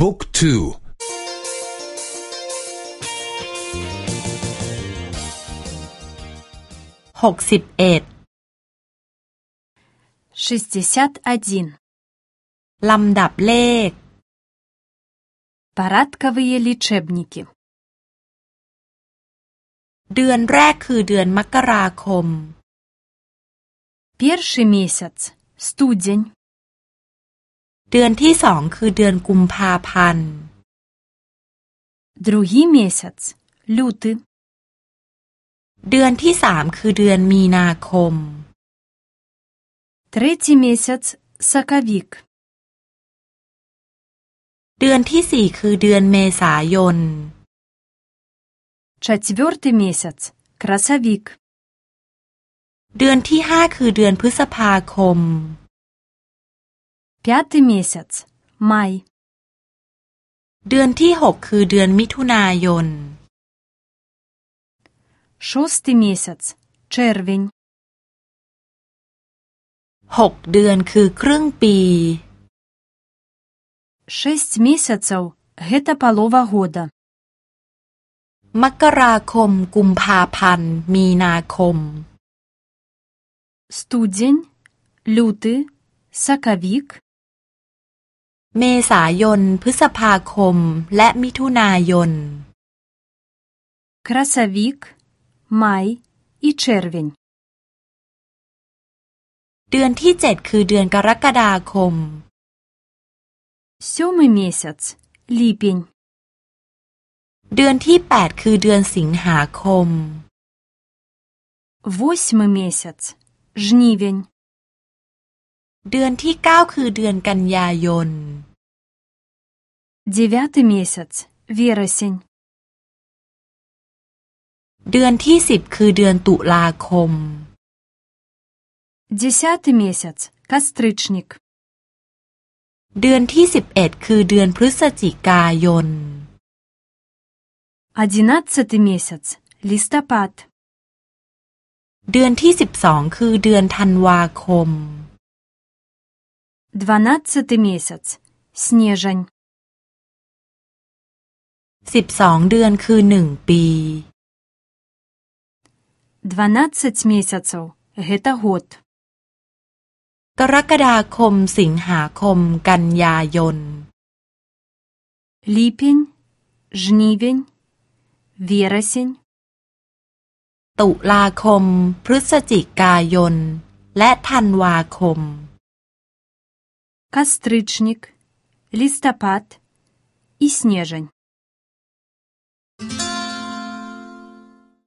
บุ๊กทูหกสิบเอ็ด шестьдесят один ลำดับเลข порядковые лечебники เดือนแรกคือเดือนมกราคม Первый месяц – студень. เดือนที่สองคือเดือนกุมภาพันธ์ Другий месяц – лютый. เดือนที่สามคือเดือนมีนาคม Третий месяц – соковик. เดือนที่สี่คือเดือนเมษายน Четвертый месяц – красовик. เดือนที่ห้าคือเดือนพฤษภาคม Пятый месяц – май. เดือนที่หกคือเดือนมิถุนายน Шостый месяц – червень. หกเดือนคือครึ่งปี Шесть месяцев – гэта полова года. มกราคม กุมภาพันธ์ มีนาคม Студень, лютый, соковик. เมษายน พฤษภาคม และมิถุนายน Красовик, май и червень. เดือนที่เจ็ดคือเดือนกรกฎาคม Сёмый месяц – липень. เดือนที่แปดคือเดือนสิงหาคม Восьмый месяц – жнивень. เดือนที่เก้าคือเดือนกันยายน Девятый месяц – вересень. เดือนที่สิบคือเดือนตุลาคม Десятый месяц – костричник. เดือนที่สิบเอ็ดคือเดือนพฤศจิกายน Одиннадцатый месяц – листопад. เดือนที่สิบสองคือเดือนธันวาคม Двенадцатый месяц – снежень. สิบสองเดือนคือหนึ่งปี Двенадцать месяцев – гэта год. กรกฎาคม สิงหาคม กันยายน Липень, жнивень, вересень. ตุลาคม พฤศจิกายน และธันวาคม кастрычнік, лістапад і снежань.